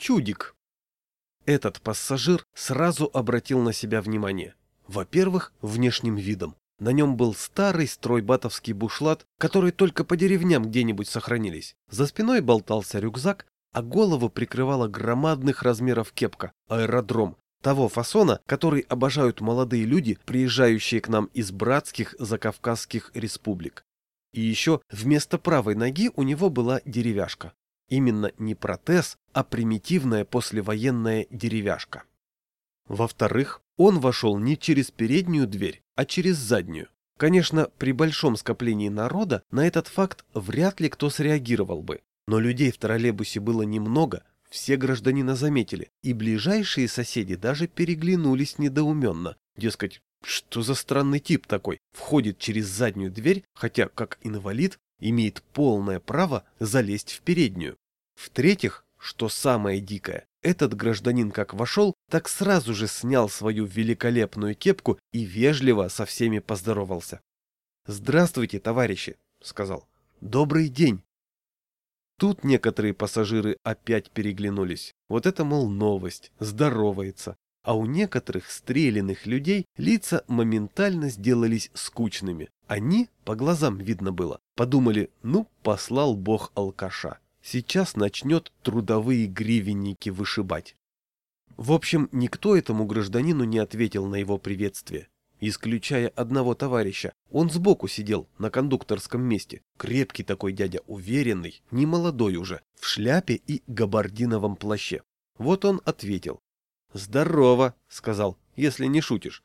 Чудик. Этот пассажир сразу обратил на себя внимание. Во-первых, внешним видом. На нем был старый стройбатовский бушлат, который только по деревням где-нибудь сохранились. За спиной болтался рюкзак, а голову прикрывала громадных размеров кепка, аэродром, того фасона, который обожают молодые люди, приезжающие к нам из братских закавказских республик. И еще вместо правой ноги у него была деревяшка. Именно не протез, а примитивная послевоенная деревяшка. Во-вторых, он вошел не через переднюю дверь, а через заднюю. Конечно, при большом скоплении народа на этот факт вряд ли кто среагировал бы, но людей в троллейбусе было немного, все гражданина заметили, и ближайшие соседи даже переглянулись недоуменно. Дескать, что за странный тип такой, входит через заднюю дверь, хотя, как инвалид, имеет полное право залезть в переднюю. В-третьих, что самое дикое, этот гражданин как вошел, так сразу же снял свою великолепную кепку и вежливо со всеми поздоровался. «Здравствуйте, товарищи», — сказал. «Добрый день». Тут некоторые пассажиры опять переглянулись. Вот это, мол, новость, здоровается. А у некоторых стрелянных людей лица моментально сделались скучными. Они, по глазам видно было, подумали, ну, послал бог алкаша. Сейчас начнет трудовые гривенники вышибать. В общем, никто этому гражданину не ответил на его приветствие исключая одного товарища. Он сбоку сидел, на кондукторском месте. Крепкий такой дядя, уверенный, не молодой уже, в шляпе и габардиновом плаще. Вот он ответил. «Здорово», — сказал, — «если не шутишь».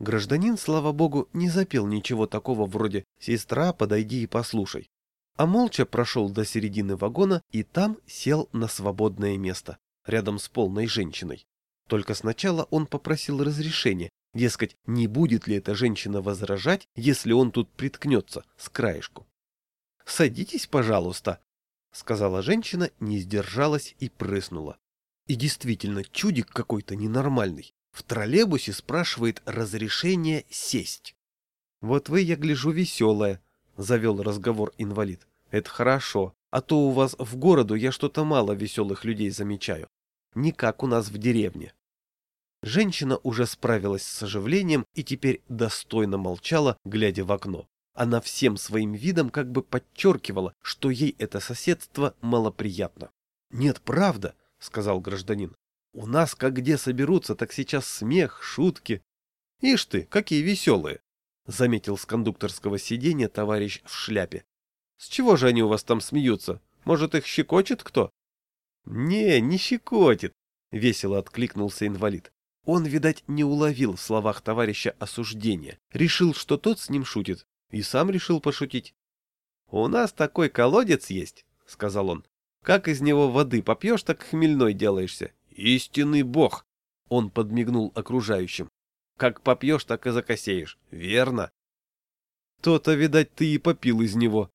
Гражданин, слава богу, не запел ничего такого вроде «Сестра, подойди и послушай», а молча прошел до середины вагона и там сел на свободное место, рядом с полной женщиной. Только сначала он попросил разрешения Дескать, не будет ли эта женщина возражать, если он тут приткнется с краешку. «Садитесь, пожалуйста», — сказала женщина, не сдержалась и прыснула. И действительно, чудик какой-то ненормальный. В троллейбусе спрашивает разрешение сесть. «Вот вы, я гляжу, веселая», — завел разговор инвалид. «Это хорошо, а то у вас в городу я что-то мало веселых людей замечаю. Не как у нас в деревне». Женщина уже справилась с оживлением и теперь достойно молчала, глядя в окно. Она всем своим видом как бы подчеркивала, что ей это соседство малоприятно. «Нет, правда», — сказал гражданин. «У нас как где соберутся, так сейчас смех, шутки». «Ишь ты, какие веселые!» — заметил с кондукторского сиденья товарищ в шляпе. «С чего же они у вас там смеются? Может, их щекочет кто?» «Не, не щекотит», — весело откликнулся инвалид. Он, видать, не уловил в словах товарища осуждения, решил, что тот с ним шутит, и сам решил пошутить. «У нас такой колодец есть», — сказал он. «Как из него воды попьешь, так хмельной делаешься. Истинный бог!» Он подмигнул окружающим. «Как попьешь, так и закосеешь. Верно?» «То-то, видать, ты и попил из него»,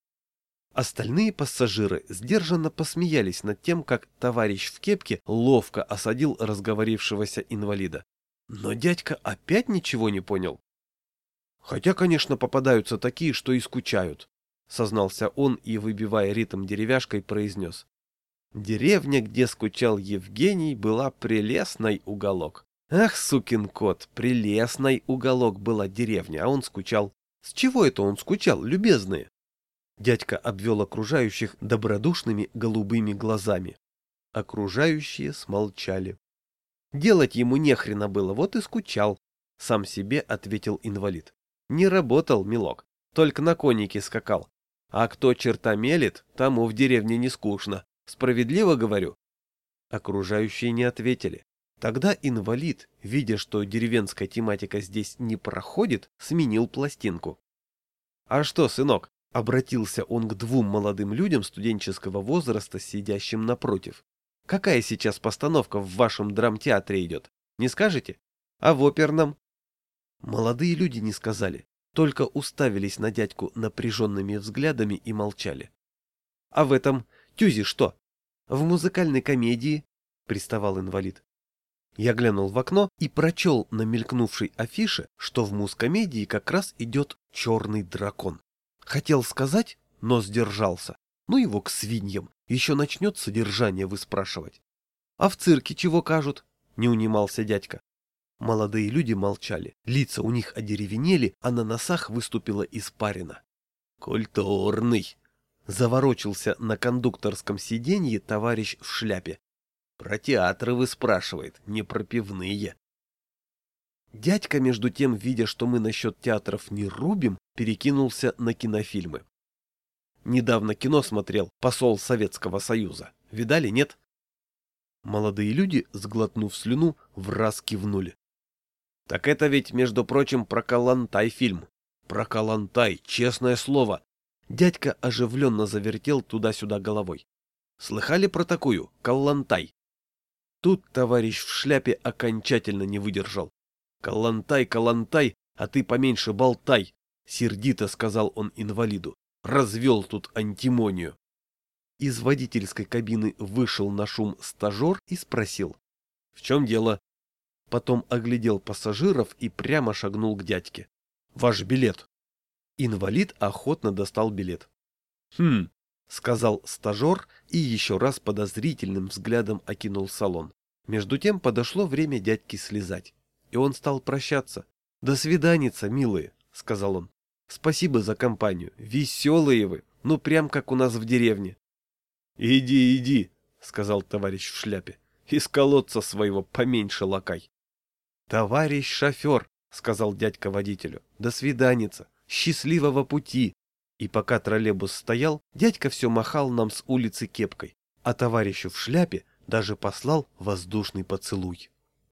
Остальные пассажиры сдержанно посмеялись над тем, как товарищ в кепке ловко осадил разговорившегося инвалида. Но дядька опять ничего не понял. Хотя, конечно, попадаются такие, что и скучают, сознался он и, выбивая ритм деревяшкой, произнес. Деревня, где скучал Евгений, была прелестный уголок. Ах, сукин кот, прелестный уголок была деревня, а он скучал. С чего это он скучал, любезные? Дядька обвел окружающих добродушными голубыми глазами. Окружающие смолчали. Делать ему нехрена было, вот и скучал. Сам себе ответил инвалид. Не работал, милок, только на коннике скакал. А кто черта мелит, тому в деревне не скучно. Справедливо говорю? Окружающие не ответили. Тогда инвалид, видя, что деревенская тематика здесь не проходит, сменил пластинку. — А что, сынок, Обратился он к двум молодым людям студенческого возраста, сидящим напротив. Какая сейчас постановка в вашем драмтеатре идет? Не скажете? А в оперном? Молодые люди не сказали, только уставились на дядьку напряженными взглядами и молчали. А в этом тюзи что? В музыкальной комедии? Приставал инвалид. Я глянул в окно и прочел на мелькнувшей афише, что в музкомедии как раз идет черный дракон. Хотел сказать, но сдержался. Ну его к свиньям, еще начнет содержание выспрашивать. А в цирке чего кажут? Не унимался дядька. Молодые люди молчали, лица у них одеревенели, а на носах выступила испарина. «Культурный!» — заворочился на кондукторском сиденье товарищ в шляпе. «Про театры вы спрашивает, не про пивные». Дядька, между тем, видя, что мы насчет театров не рубим, перекинулся на кинофильмы. Недавно кино смотрел «Посол Советского Союза». Видали, нет? Молодые люди, сглотнув слюну, в раз кивнули. Так это ведь, между прочим, про Калантай фильм. Про Калантай, честное слово. Дядька оживленно завертел туда-сюда головой. Слыхали про такую? Калантай. Тут товарищ в шляпе окончательно не выдержал. «Калантай, калантай, а ты поменьше болтай!» — сердито сказал он инвалиду. «Развел тут антимонию!» Из водительской кабины вышел на шум стажер и спросил. «В чем дело?» Потом оглядел пассажиров и прямо шагнул к дядьке. «Ваш билет!» Инвалид охотно достал билет. «Хм!» — сказал стажер и еще раз подозрительным взглядом окинул салон. Между тем подошло время дядьки слезать, и он стал прощаться. «До свиданица, милые!» — сказал он. «Спасибо за компанию. Веселые вы, ну прям как у нас в деревне». «Иди, иди!» — сказал товарищ в шляпе. «Из колодца своего поменьше лакай». «Товарищ шофер!» — сказал дядька водителю. «До свиданица! Счастливого пути!» И пока троллейбус стоял, дядька все махал нам с улицы кепкой, а товарищу в шляпе даже послал воздушный поцелуй.